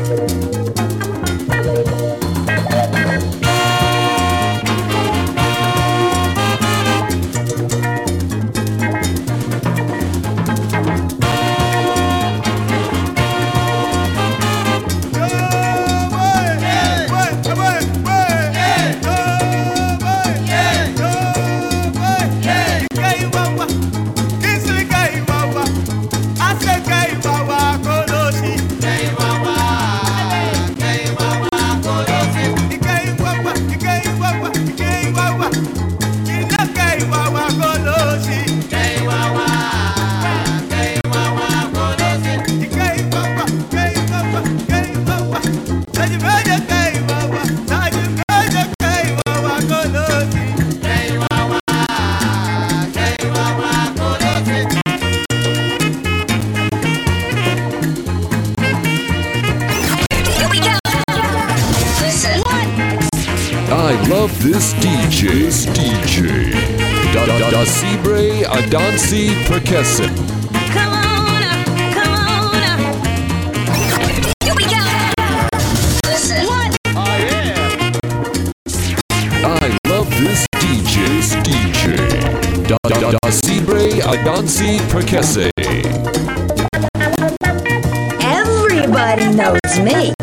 Música I love this DJ. This DJ. Da da da Sibre Adansi Perkesin. Come on up, come on up. Here we go. Listen. What? Oh, I love this DJ. This DJ. Da da da Sibre Adansi Prekese. Everybody knows me.